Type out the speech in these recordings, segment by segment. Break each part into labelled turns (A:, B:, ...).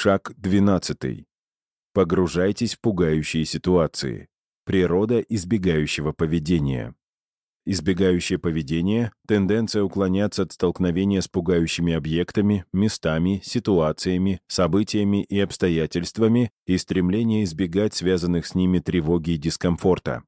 A: Шаг 12. Погружайтесь в пугающие ситуации. Природа избегающего поведения. Избегающее поведение — тенденция уклоняться от столкновения с пугающими объектами, местами, ситуациями, событиями и обстоятельствами и стремление избегать связанных с ними тревоги и дискомфорта.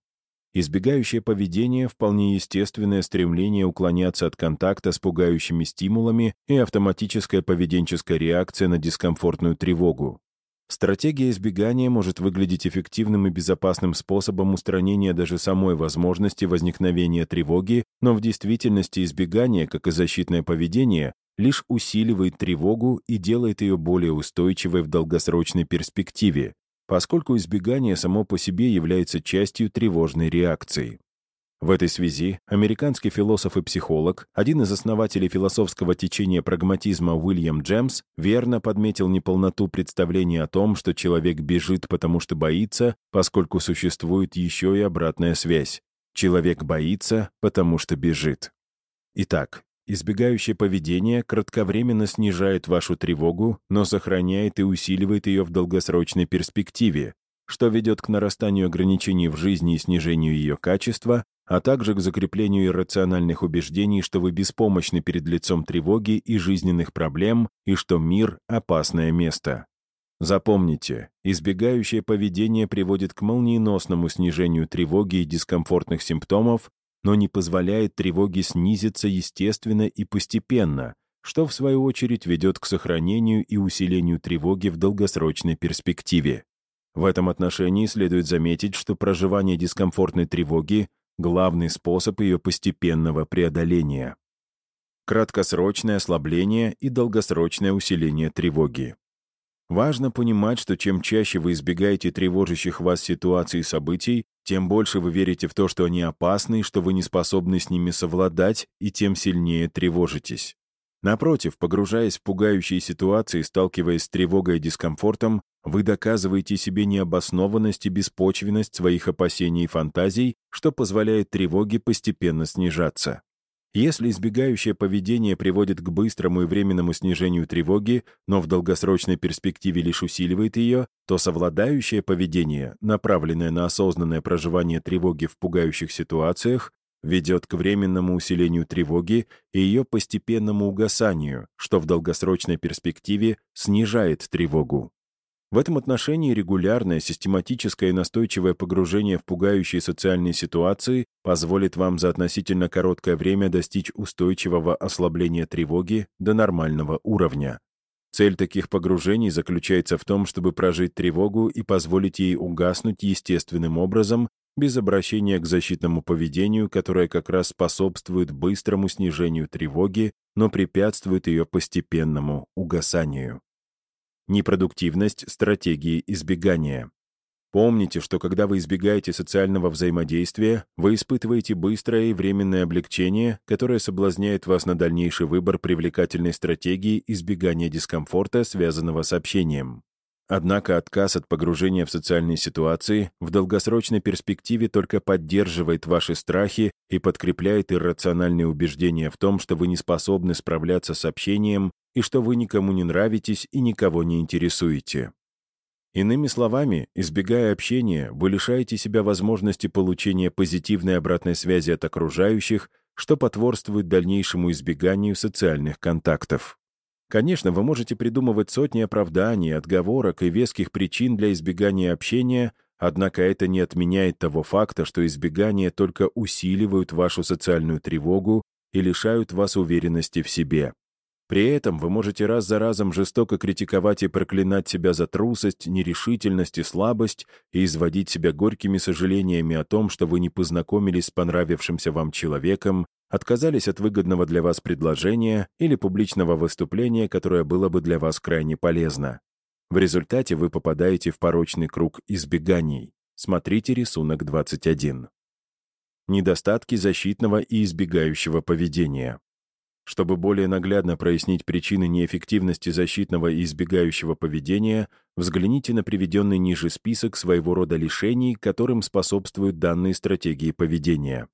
A: Избегающее поведение — вполне естественное стремление уклоняться от контакта с пугающими стимулами и автоматическая поведенческая реакция на дискомфортную тревогу. Стратегия избегания может выглядеть эффективным и безопасным способом устранения даже самой возможности возникновения тревоги, но в действительности избегание, как и защитное поведение, лишь усиливает тревогу и делает ее более устойчивой в долгосрочной перспективе, поскольку избегание само по себе является частью тревожной реакции. В этой связи американский философ и психолог, один из основателей философского течения прагматизма Уильям Джемс, верно подметил неполноту представления о том, что человек бежит, потому что боится, поскольку существует еще и обратная связь. Человек боится, потому что бежит. Итак, избегающее поведение кратковременно снижает вашу тревогу, но сохраняет и усиливает ее в долгосрочной перспективе, что ведет к нарастанию ограничений в жизни и снижению ее качества, а также к закреплению иррациональных убеждений, что вы беспомощны перед лицом тревоги и жизненных проблем, и что мир — опасное место. Запомните, избегающее поведение приводит к молниеносному снижению тревоги и дискомфортных симптомов, но не позволяет тревоге снизиться естественно и постепенно, что в свою очередь ведет к сохранению и усилению тревоги в долгосрочной перспективе. В этом отношении следует заметить, что проживание дискомфортной тревоги главный способ ее постепенного преодоления. Краткосрочное ослабление и долгосрочное усиление тревоги. Важно понимать, что чем чаще вы избегаете тревожащих вас ситуаций и событий, тем больше вы верите в то, что они опасны, что вы не способны с ними совладать, и тем сильнее тревожитесь. Напротив, погружаясь в пугающие ситуации, сталкиваясь с тревогой и дискомфортом, вы доказываете себе необоснованность и беспочвенность своих опасений и фантазий, что позволяет тревоге постепенно снижаться. Если избегающее поведение приводит к быстрому и временному снижению тревоги, но в долгосрочной перспективе лишь усиливает ее, то совладающее поведение, направленное на осознанное проживание тревоги в пугающих ситуациях, ведет к временному усилению тревоги и ее постепенному угасанию, что в долгосрочной перспективе снижает тревогу. В этом отношении регулярное, систематическое и настойчивое погружение в пугающие социальные ситуации позволит вам за относительно короткое время достичь устойчивого ослабления тревоги до нормального уровня. Цель таких погружений заключается в том, чтобы прожить тревогу и позволить ей угаснуть естественным образом, без обращения к защитному поведению, которое как раз способствует быстрому снижению тревоги, но препятствует ее постепенному угасанию. Непродуктивность стратегии избегания. Помните, что когда вы избегаете социального взаимодействия, вы испытываете быстрое и временное облегчение, которое соблазняет вас на дальнейший выбор привлекательной стратегии избегания дискомфорта, связанного с общением. Однако отказ от погружения в социальные ситуации в долгосрочной перспективе только поддерживает ваши страхи и подкрепляет иррациональные убеждения в том, что вы не способны справляться с общением и что вы никому не нравитесь и никого не интересуете. Иными словами, избегая общения, вы лишаете себя возможности получения позитивной обратной связи от окружающих, что потворствует дальнейшему избеганию социальных контактов. Конечно, вы можете придумывать сотни оправданий, отговорок и веских причин для избегания общения, однако это не отменяет того факта, что избегания только усиливают вашу социальную тревогу и лишают вас уверенности в себе. При этом вы можете раз за разом жестоко критиковать и проклинать себя за трусость, нерешительность и слабость и изводить себя горькими сожалениями о том, что вы не познакомились с понравившимся вам человеком, отказались от выгодного для вас предложения или публичного выступления, которое было бы для вас крайне полезно. В результате вы попадаете в порочный круг избеганий. Смотрите рисунок 21. Недостатки защитного и избегающего поведения. Чтобы более наглядно прояснить причины неэффективности защитного и избегающего поведения, взгляните на приведенный ниже список своего рода лишений, которым способствуют данные стратегии поведения.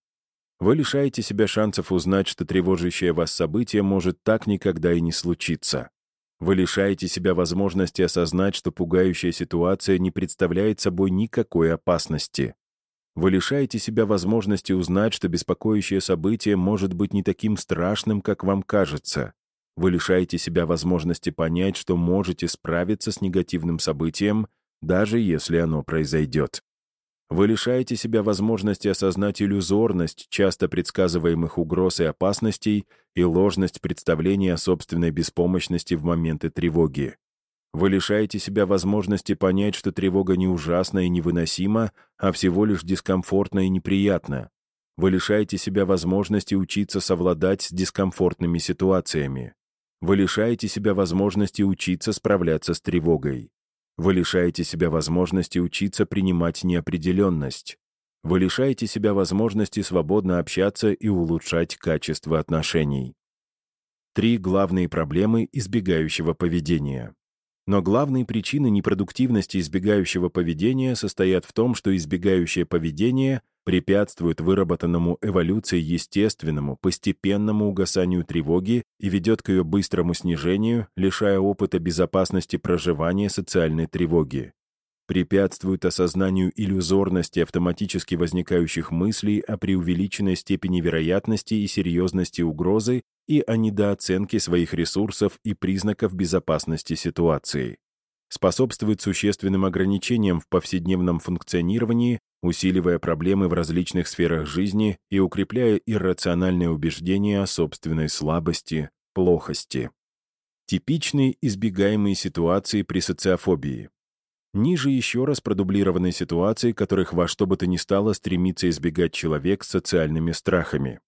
A: Вы лишаете себя шансов узнать, что тревожащее вас событие может так никогда и не случиться. Вы лишаете себя возможности осознать, что пугающая ситуация не представляет собой никакой опасности. Вы лишаете себя возможности узнать, что беспокоящее событие может быть не таким страшным, как вам кажется. Вы лишаете себя возможности понять, что можете справиться с негативным событием, даже если оно произойдет. Вы лишаете себя возможности осознать иллюзорность часто предсказываемых угроз и опасностей и ложность представления о собственной беспомощности в моменты тревоги. Вы лишаете себя возможности понять, что тревога не ужасна и невыносима, а всего лишь дискомфортна и неприятна. Вы лишаете себя возможности учиться совладать с дискомфортными ситуациями. Вы лишаете себя возможности учиться справляться с тревогой. Вы лишаете себя возможности учиться принимать неопределенность. Вы лишаете себя возможности свободно общаться и улучшать качество отношений. Три главные проблемы избегающего поведения. Но главные причины непродуктивности избегающего поведения состоят в том, что избегающее поведение препятствует выработанному эволюцией естественному, постепенному угасанию тревоги и ведет к ее быстрому снижению, лишая опыта безопасности проживания социальной тревоги. Препятствует осознанию иллюзорности автоматически возникающих мыслей о преувеличенной степени вероятности и серьезности угрозы и о недооценке своих ресурсов и признаков безопасности ситуации. Способствует существенным ограничениям в повседневном функционировании, усиливая проблемы в различных сферах жизни и укрепляя иррациональное убеждение о собственной слабости, плохости. Типичные избегаемые ситуации при социофобии. Ниже еще раз продублированные ситуации, которых во что бы то ни стало стремится избегать человек с социальными страхами.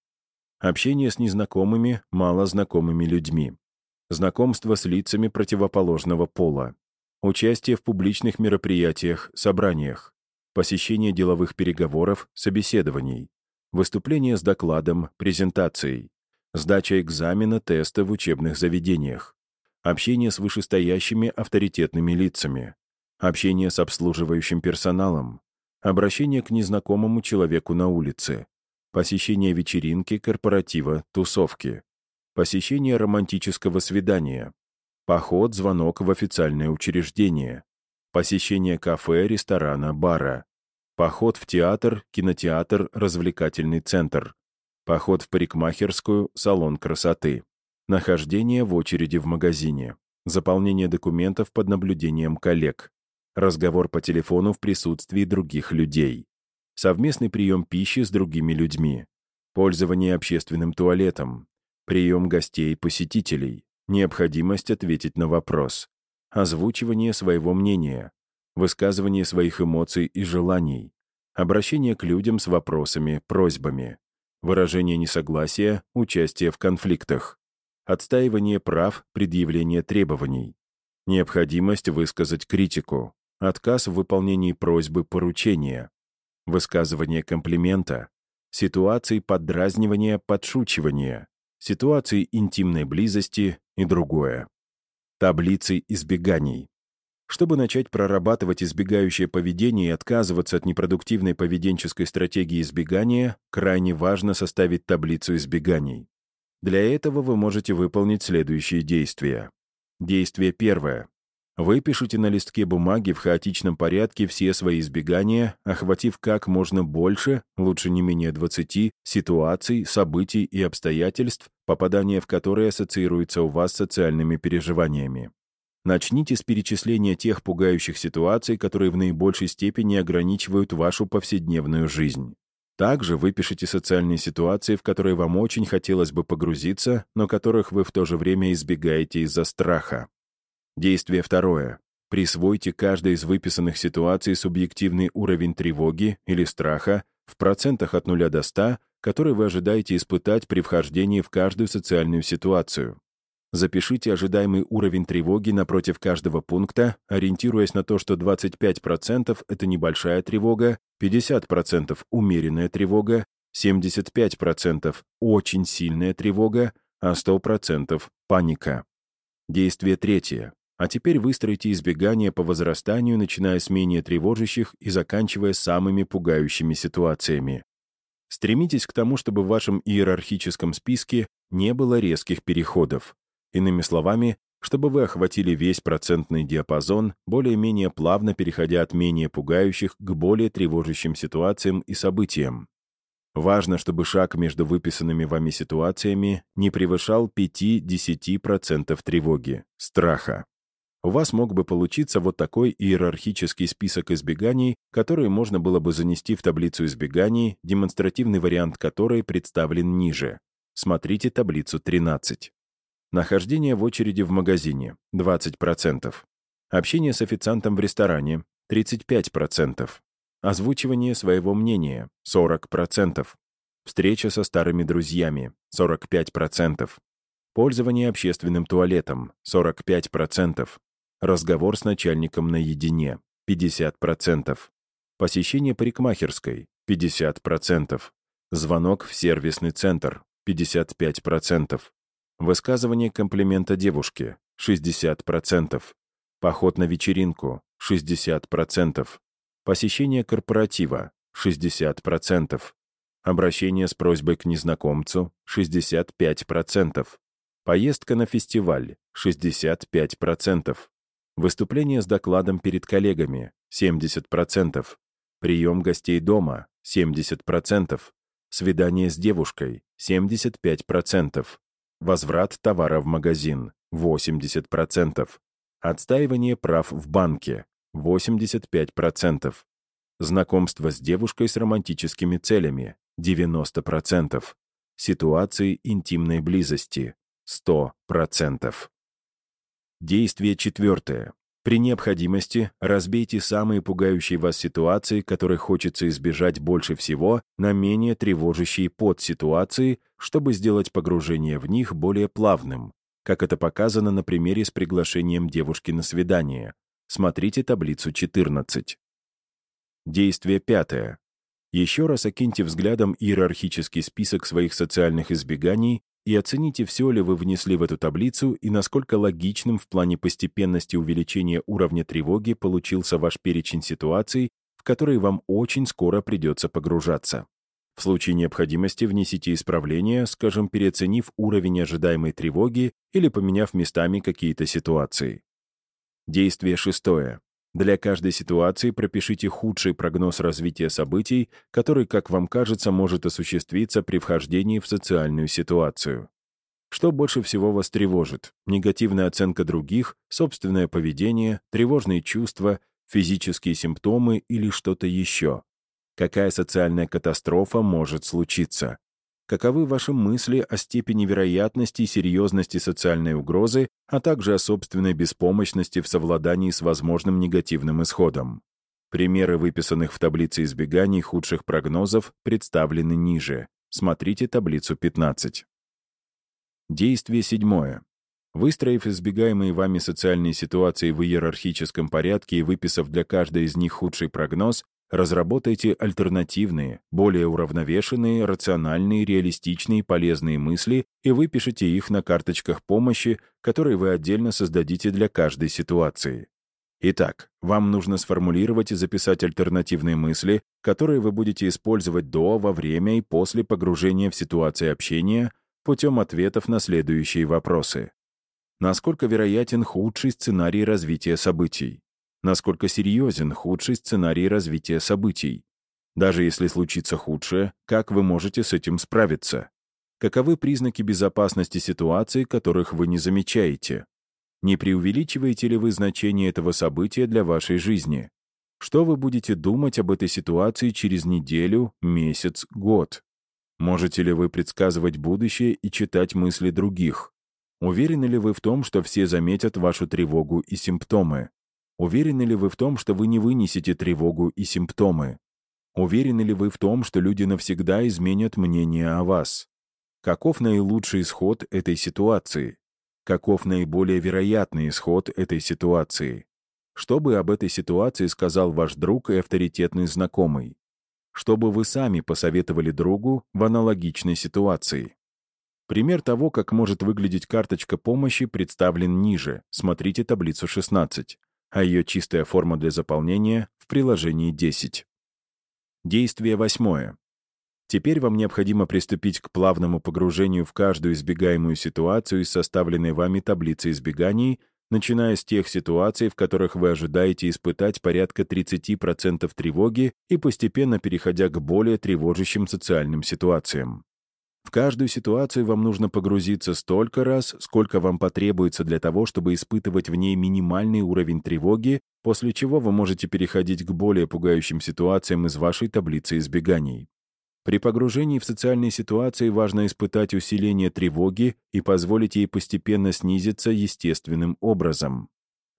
A: Общение с незнакомыми, малознакомыми людьми. Знакомство с лицами противоположного пола. Участие в публичных мероприятиях, собраниях. Посещение деловых переговоров, собеседований. Выступление с докладом, презентацией. Сдача экзамена, теста в учебных заведениях. Общение с вышестоящими авторитетными лицами. Общение с обслуживающим персоналом. Обращение к незнакомому человеку на улице. Посещение вечеринки, корпоратива, тусовки, посещение романтического свидания, поход, звонок в официальное учреждение, посещение кафе, ресторана, бара, поход в театр, кинотеатр, развлекательный центр, поход в парикмахерскую, салон красоты, нахождение в очереди в магазине, заполнение документов под наблюдением коллег, разговор по телефону в присутствии других людей, совместный прием пищи с другими людьми, пользование общественным туалетом, прием гостей-посетителей, необходимость ответить на вопрос, озвучивание своего мнения, высказывание своих эмоций и желаний, обращение к людям с вопросами, просьбами, выражение несогласия, участие в конфликтах, отстаивание прав, предъявление требований, необходимость высказать критику, отказ в выполнении просьбы поручения, высказывание комплимента, ситуации поддразнивания, подшучивания, ситуации интимной близости и другое. Таблицы избеганий. Чтобы начать прорабатывать избегающее поведение и отказываться от непродуктивной поведенческой стратегии избегания, крайне важно составить таблицу избеганий. Для этого вы можете выполнить следующие действия. Действие первое. Выпишите на листке бумаги в хаотичном порядке все свои избегания, охватив как можно больше, лучше не менее 20, ситуаций, событий и обстоятельств, попадание в которые ассоциируется у вас с социальными переживаниями. Начните с перечисления тех пугающих ситуаций, которые в наибольшей степени ограничивают вашу повседневную жизнь. Также выпишите социальные ситуации, в которые вам очень хотелось бы погрузиться, но которых вы в то же время избегаете из-за страха. Действие второе. Присвойте каждой из выписанных ситуаций субъективный уровень тревоги или страха в процентах от 0 до 100, который вы ожидаете испытать при вхождении в каждую социальную ситуацию. Запишите ожидаемый уровень тревоги напротив каждого пункта, ориентируясь на то, что 25% — это небольшая тревога, 50% — умеренная тревога, 75% — очень сильная тревога, а 100% — паника. Действие третье. А теперь выстроите избегание по возрастанию, начиная с менее тревожащих и заканчивая самыми пугающими ситуациями. Стремитесь к тому, чтобы в вашем иерархическом списке не было резких переходов. Иными словами, чтобы вы охватили весь процентный диапазон, более-менее плавно переходя от менее пугающих к более тревожащим ситуациям и событиям. Важно, чтобы шаг между выписанными вами ситуациями не превышал 5-10% тревоги, страха. У вас мог бы получиться вот такой иерархический список избеганий, который можно было бы занести в таблицу избеганий, демонстративный вариант которой представлен ниже. Смотрите таблицу 13. Нахождение в очереди в магазине — 20%. Общение с официантом в ресторане — 35%. Озвучивание своего мнения — 40%. Встреча со старыми друзьями — 45%. Пользование общественным туалетом — 45%. Разговор с начальником наедине — 50%. Посещение парикмахерской — 50%. Звонок в сервисный центр — 55%. Высказывание комплимента девушке — 60%. Поход на вечеринку — 60%. Посещение корпоратива — 60%. Обращение с просьбой к незнакомцу — 65%. Поездка на фестиваль — 65%. Выступление с докладом перед коллегами — 70%. Прием гостей дома — 70%. Свидание с девушкой — 75%. Возврат товара в магазин — 80%. Отстаивание прав в банке — 85%. Знакомство с девушкой с романтическими целями — 90%. Ситуации интимной близости — 100%. Действие четвертое. При необходимости разбейте самые пугающие вас ситуации, которые хочется избежать больше всего, на менее тревожащие подситуации, чтобы сделать погружение в них более плавным, как это показано на примере с приглашением девушки на свидание. Смотрите таблицу 14. Действие пятое. Еще раз окиньте взглядом иерархический список своих социальных избеганий и оцените, все ли вы внесли в эту таблицу и насколько логичным в плане постепенности увеличения уровня тревоги получился ваш перечень ситуаций, в которые вам очень скоро придется погружаться. В случае необходимости внесите исправления, скажем, переоценив уровень ожидаемой тревоги или поменяв местами какие-то ситуации. Действие шестое. Для каждой ситуации пропишите худший прогноз развития событий, который, как вам кажется, может осуществиться при вхождении в социальную ситуацию. Что больше всего вас тревожит? Негативная оценка других, собственное поведение, тревожные чувства, физические симптомы или что-то еще? Какая социальная катастрофа может случиться? Каковы ваши мысли о степени вероятности и серьезности социальной угрозы, а также о собственной беспомощности в совладании с возможным негативным исходом. Примеры выписанных в таблице избеганий худших прогнозов представлены ниже. Смотрите таблицу 15. Действие седьмое. Выстроив избегаемые вами социальные ситуации в иерархическом порядке и выписав для каждой из них худший прогноз, Разработайте альтернативные, более уравновешенные, рациональные, реалистичные, полезные мысли и выпишите их на карточках помощи, которые вы отдельно создадите для каждой ситуации. Итак, вам нужно сформулировать и записать альтернативные мысли, которые вы будете использовать до, во время и после погружения в ситуации общения путем ответов на следующие вопросы. Насколько вероятен худший сценарий развития событий? Насколько серьезен худший сценарий развития событий. Даже если случится худшее, как вы можете с этим справиться? Каковы признаки безопасности ситуации, которых вы не замечаете? Не преувеличиваете ли вы значение этого события для вашей жизни? Что вы будете думать об этой ситуации через неделю, месяц, год? Можете ли вы предсказывать будущее и читать мысли других? Уверены ли вы в том, что все заметят вашу тревогу и симптомы? Уверены ли вы в том, что вы не вынесете тревогу и симптомы? Уверены ли вы в том, что люди навсегда изменят мнение о вас? Каков наилучший исход этой ситуации? Каков наиболее вероятный исход этой ситуации? Что бы об этой ситуации сказал ваш друг и авторитетный знакомый? Что бы вы сами посоветовали другу в аналогичной ситуации? Пример того, как может выглядеть карточка помощи, представлен ниже. Смотрите таблицу 16 а ее чистая форма для заполнения в приложении 10. Действие восьмое. Теперь вам необходимо приступить к плавному погружению в каждую избегаемую ситуацию из составленной вами таблицы избеганий, начиная с тех ситуаций, в которых вы ожидаете испытать порядка 30% тревоги и постепенно переходя к более тревожащим социальным ситуациям. В каждую ситуацию вам нужно погрузиться столько раз, сколько вам потребуется для того, чтобы испытывать в ней минимальный уровень тревоги, после чего вы можете переходить к более пугающим ситуациям из вашей таблицы избеганий. При погружении в социальные ситуации важно испытать усиление тревоги и позволить ей постепенно снизиться естественным образом.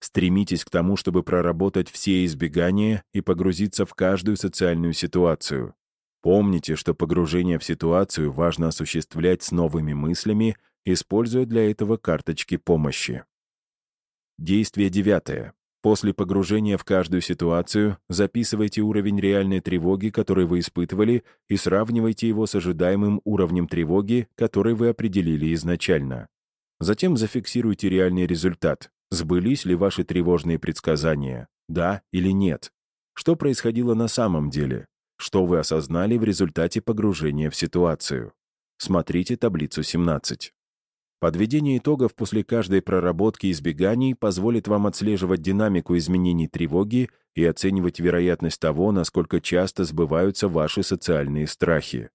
A: Стремитесь к тому, чтобы проработать все избегания и погрузиться в каждую социальную ситуацию. Помните, что погружение в ситуацию важно осуществлять с новыми мыслями, используя для этого карточки помощи. Действие девятое. После погружения в каждую ситуацию записывайте уровень реальной тревоги, который вы испытывали, и сравнивайте его с ожидаемым уровнем тревоги, который вы определили изначально. Затем зафиксируйте реальный результат. Сбылись ли ваши тревожные предсказания? Да или нет? Что происходило на самом деле? Что вы осознали в результате погружения в ситуацию? Смотрите таблицу 17. Подведение итогов после каждой проработки избеганий позволит вам отслеживать динамику изменений тревоги и оценивать вероятность того, насколько часто сбываются ваши социальные страхи.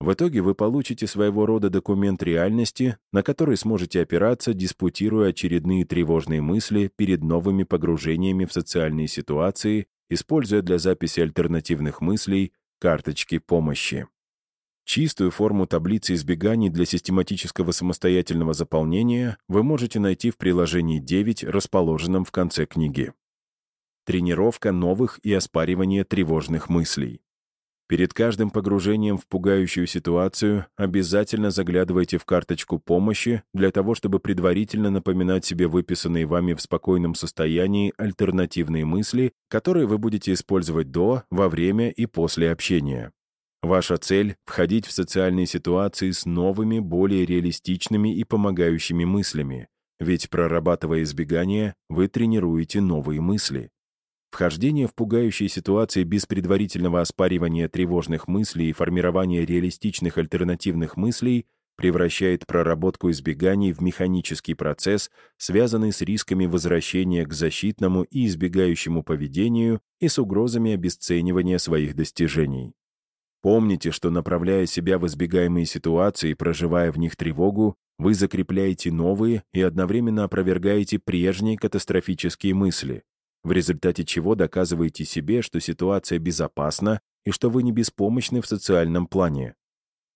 A: В итоге вы получите своего рода документ реальности, на который сможете опираться, диспутируя очередные тревожные мысли перед новыми погружениями в социальные ситуации, используя для записи альтернативных мыслей карточки помощи. Чистую форму таблицы избеганий для систематического самостоятельного заполнения вы можете найти в приложении 9, расположенном в конце книги. Тренировка новых и оспаривание тревожных мыслей. Перед каждым погружением в пугающую ситуацию обязательно заглядывайте в карточку помощи для того, чтобы предварительно напоминать себе выписанные вами в спокойном состоянии альтернативные мысли, которые вы будете использовать до, во время и после общения. Ваша цель — входить в социальные ситуации с новыми, более реалистичными и помогающими мыслями, ведь, прорабатывая избегание, вы тренируете новые мысли. Вхождение в пугающие ситуации без предварительного оспаривания тревожных мыслей и формирования реалистичных альтернативных мыслей превращает проработку избеганий в механический процесс, связанный с рисками возвращения к защитному и избегающему поведению и с угрозами обесценивания своих достижений. Помните, что, направляя себя в избегаемые ситуации, проживая в них тревогу, вы закрепляете новые и одновременно опровергаете прежние катастрофические мысли, в результате чего доказываете себе, что ситуация безопасна и что вы не беспомощны в социальном плане.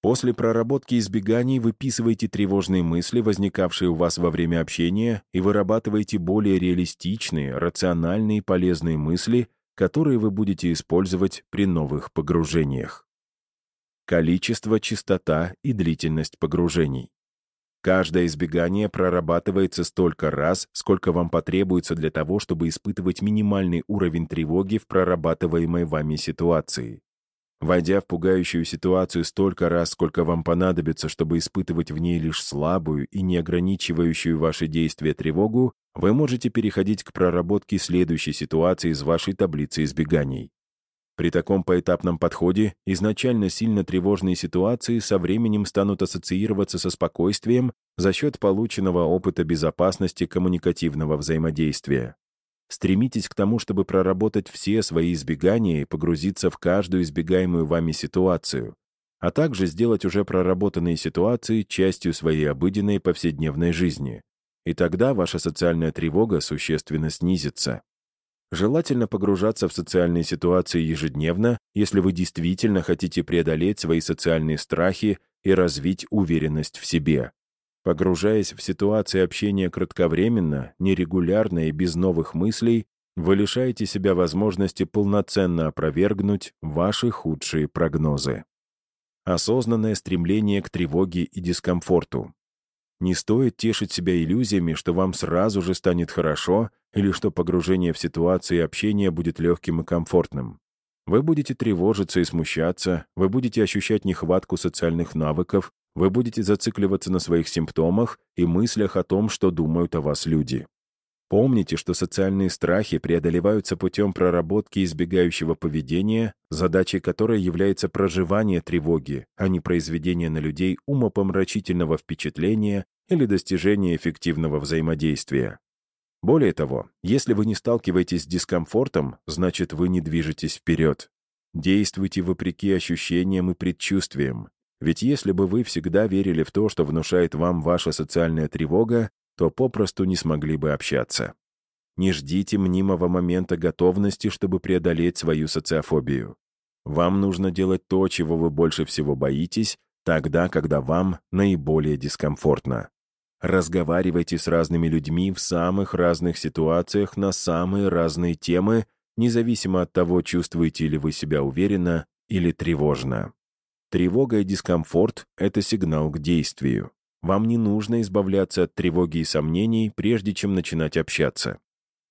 A: После проработки избеганий выписываете тревожные мысли, возникавшие у вас во время общения, и вырабатываете более реалистичные, рациональные и полезные мысли, которые вы будете использовать при новых погружениях количество, частота и длительность погружений. Каждое избегание прорабатывается столько раз, сколько вам потребуется для того, чтобы испытывать минимальный уровень тревоги в прорабатываемой вами ситуации. Войдя в пугающую ситуацию столько раз, сколько вам понадобится, чтобы испытывать в ней лишь слабую и не ограничивающую ваши действия тревогу, вы можете переходить к проработке следующей ситуации из вашей таблицы избеганий. При таком поэтапном подходе изначально сильно тревожные ситуации со временем станут ассоциироваться со спокойствием за счет полученного опыта безопасности коммуникативного взаимодействия. Стремитесь к тому, чтобы проработать все свои избегания и погрузиться в каждую избегаемую вами ситуацию, а также сделать уже проработанные ситуации частью своей обыденной повседневной жизни. И тогда ваша социальная тревога существенно снизится. Желательно погружаться в социальные ситуации ежедневно, если вы действительно хотите преодолеть свои социальные страхи и развить уверенность в себе. Погружаясь в ситуации общения кратковременно, нерегулярно и без новых мыслей, вы лишаете себя возможности полноценно опровергнуть ваши худшие прогнозы. Осознанное стремление к тревоге и дискомфорту. Не стоит тешить себя иллюзиями, что вам сразу же станет хорошо или что погружение в ситуации общения будет легким и комфортным. Вы будете тревожиться и смущаться, вы будете ощущать нехватку социальных навыков, вы будете зацикливаться на своих симптомах и мыслях о том, что думают о вас люди. Помните, что социальные страхи преодолеваются путем проработки избегающего поведения, задачей которой является проживание тревоги, а не произведение на людей умопомрачительного впечатления или достижение эффективного взаимодействия. Более того, если вы не сталкиваетесь с дискомфортом, значит, вы не движетесь вперед. Действуйте вопреки ощущениям и предчувствиям. Ведь если бы вы всегда верили в то, что внушает вам ваша социальная тревога, то попросту не смогли бы общаться. Не ждите мнимого момента готовности, чтобы преодолеть свою социофобию. Вам нужно делать то, чего вы больше всего боитесь, тогда, когда вам наиболее дискомфортно. Разговаривайте с разными людьми в самых разных ситуациях на самые разные темы, независимо от того, чувствуете ли вы себя уверенно или тревожно. Тревога и дискомфорт — это сигнал к действию. Вам не нужно избавляться от тревоги и сомнений, прежде чем начинать общаться.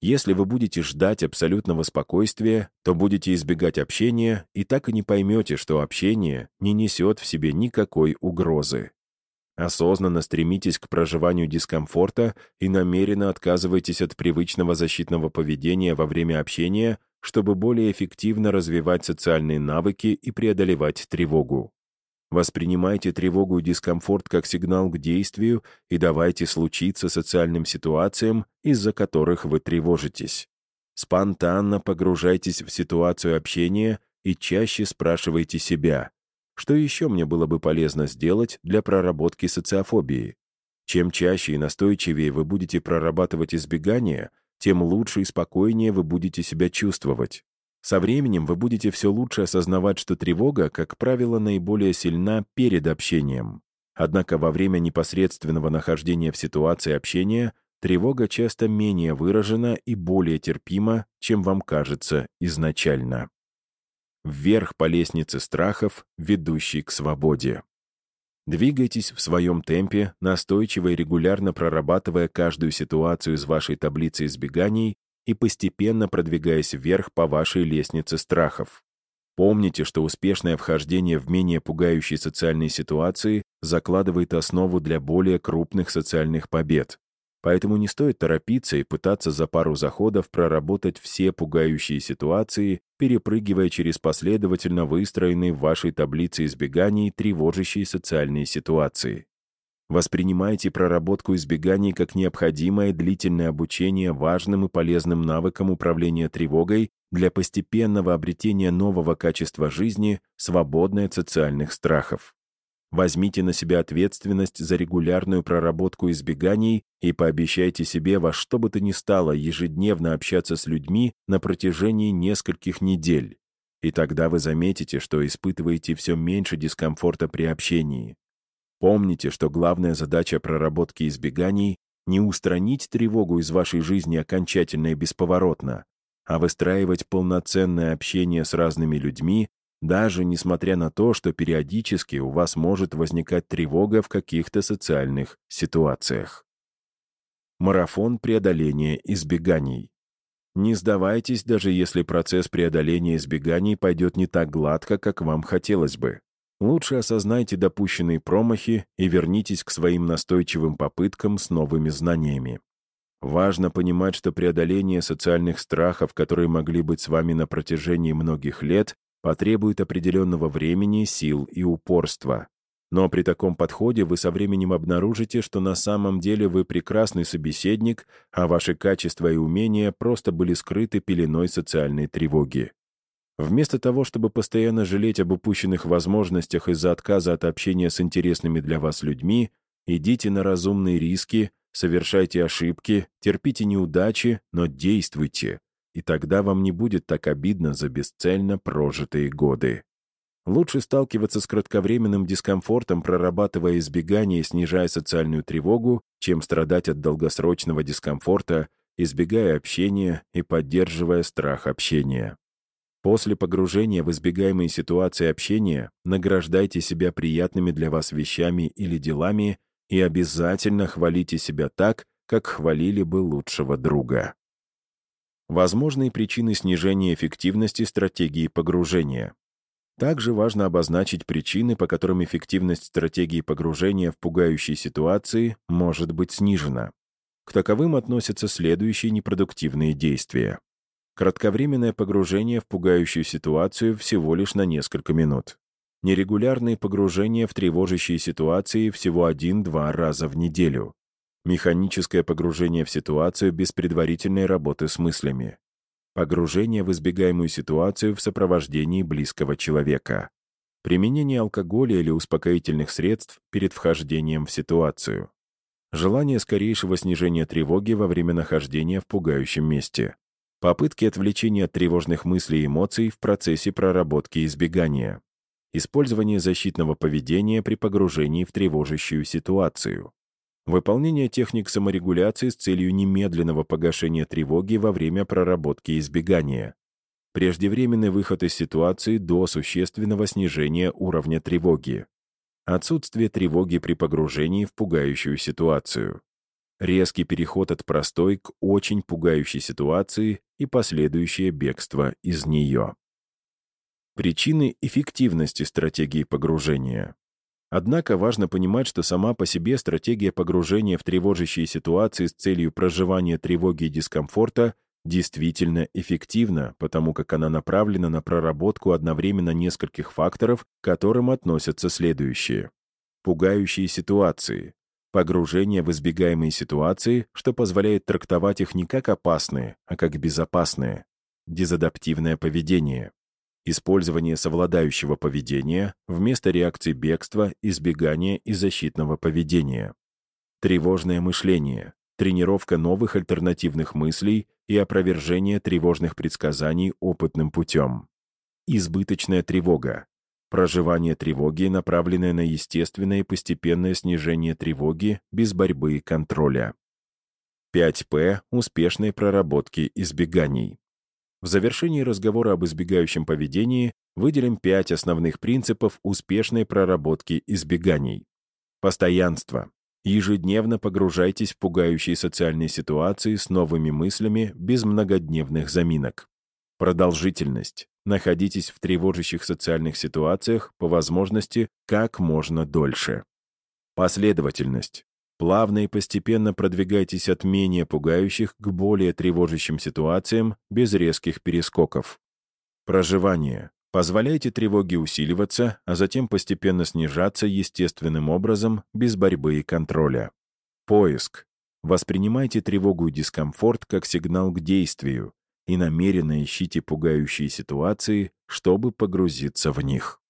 A: Если вы будете ждать абсолютного спокойствия, то будете избегать общения и так и не поймете, что общение не несет в себе никакой угрозы. Осознанно стремитесь к проживанию дискомфорта и намеренно отказывайтесь от привычного защитного поведения во время общения, чтобы более эффективно развивать социальные навыки и преодолевать тревогу. Воспринимайте тревогу и дискомфорт как сигнал к действию и давайте случиться социальным ситуациям, из-за которых вы тревожитесь. Спонтанно погружайтесь в ситуацию общения и чаще спрашивайте себя, что еще мне было бы полезно сделать для проработки социофобии. Чем чаще и настойчивее вы будете прорабатывать избегание, тем лучше и спокойнее вы будете себя чувствовать. Со временем вы будете все лучше осознавать, что тревога, как правило, наиболее сильна перед общением. Однако во время непосредственного нахождения в ситуации общения тревога часто менее выражена и более терпима, чем вам кажется изначально. Вверх по лестнице страхов, ведущей к свободе. Двигайтесь в своем темпе, настойчиво и регулярно прорабатывая каждую ситуацию из вашей таблицы избеганий и постепенно продвигаясь вверх по вашей лестнице страхов. Помните, что успешное вхождение в менее пугающие социальные ситуации закладывает основу для более крупных социальных побед. Поэтому не стоит торопиться и пытаться за пару заходов проработать все пугающие ситуации, перепрыгивая через последовательно выстроенные в вашей таблице избеганий тревожащие социальные ситуации. Воспринимайте проработку избеганий как необходимое длительное обучение важным и полезным навыкам управления тревогой для постепенного обретения нового качества жизни, свободной от социальных страхов. Возьмите на себя ответственность за регулярную проработку избеганий и пообещайте себе во что бы то ни стало ежедневно общаться с людьми на протяжении нескольких недель. И тогда вы заметите, что испытываете все меньше дискомфорта при общении. Помните, что главная задача проработки избеганий — не устранить тревогу из вашей жизни окончательно и бесповоротно, а выстраивать полноценное общение с разными людьми, даже несмотря на то, что периодически у вас может возникать тревога в каких-то социальных ситуациях. Марафон преодоления избеганий. Не сдавайтесь, даже если процесс преодоления избеганий пойдет не так гладко, как вам хотелось бы. Лучше осознайте допущенные промахи и вернитесь к своим настойчивым попыткам с новыми знаниями. Важно понимать, что преодоление социальных страхов, которые могли быть с вами на протяжении многих лет, потребует определенного времени, сил и упорства. Но при таком подходе вы со временем обнаружите, что на самом деле вы прекрасный собеседник, а ваши качества и умения просто были скрыты пеленой социальной тревоги. Вместо того, чтобы постоянно жалеть об упущенных возможностях из-за отказа от общения с интересными для вас людьми, идите на разумные риски, совершайте ошибки, терпите неудачи, но действуйте, и тогда вам не будет так обидно за бесцельно прожитые годы. Лучше сталкиваться с кратковременным дискомфортом, прорабатывая избегание и снижая социальную тревогу, чем страдать от долгосрочного дискомфорта, избегая общения и поддерживая страх общения. После погружения в избегаемые ситуации общения награждайте себя приятными для вас вещами или делами и обязательно хвалите себя так, как хвалили бы лучшего друга. Возможные причины снижения эффективности стратегии погружения. Также важно обозначить причины, по которым эффективность стратегии погружения в пугающие ситуации может быть снижена. К таковым относятся следующие непродуктивные действия. Кратковременное погружение в пугающую ситуацию всего лишь на несколько минут. Нерегулярные погружения в тревожащие ситуации всего один-два раза в неделю. Механическое погружение в ситуацию без предварительной работы с мыслями. Погружение в избегаемую ситуацию в сопровождении близкого человека. Применение алкоголя или успокоительных средств перед вхождением в ситуацию. Желание скорейшего снижения тревоги во время нахождения в пугающем месте. Попытки отвлечения от тревожных мыслей и эмоций в процессе проработки избегания. Использование защитного поведения при погружении в тревожащую ситуацию. Выполнение техник саморегуляции с целью немедленного погашения тревоги во время проработки избегания. Преждевременный выход из ситуации до существенного снижения уровня тревоги. Отсутствие тревоги при погружении в пугающую ситуацию. Резкий переход от простой к очень пугающей ситуации и последующее бегство из нее. Причины эффективности стратегии погружения. Однако важно понимать, что сама по себе стратегия погружения в тревожащие ситуации с целью проживания тревоги и дискомфорта действительно эффективна, потому как она направлена на проработку одновременно нескольких факторов, к которым относятся следующие. Пугающие ситуации. Погружение в избегаемые ситуации, что позволяет трактовать их не как опасные, а как безопасные. Дезадаптивное поведение. Использование совладающего поведения вместо реакции бегства, избегания и защитного поведения. Тревожное мышление. Тренировка новых альтернативных мыслей и опровержение тревожных предсказаний опытным путем. Избыточная тревога. Проживание тревоги, направленное на естественное и постепенное снижение тревоги без борьбы и контроля. 5П успешной проработки избеганий. В завершении разговора об избегающем поведении выделим пять основных принципов успешной проработки избеганий. Постоянство. Ежедневно погружайтесь в пугающие социальные ситуации с новыми мыслями без многодневных заминок. Продолжительность. Находитесь в тревожащих социальных ситуациях, по возможности, как можно дольше. Последовательность. Плавно и постепенно продвигайтесь от менее пугающих к более тревожащим ситуациям без резких перескоков. Проживание. Позволяйте тревоге усиливаться, а затем постепенно снижаться естественным образом, без борьбы и контроля. Поиск. Воспринимайте тревогу и дискомфорт как сигнал к действию и намеренно ищите пугающие ситуации, чтобы погрузиться в них.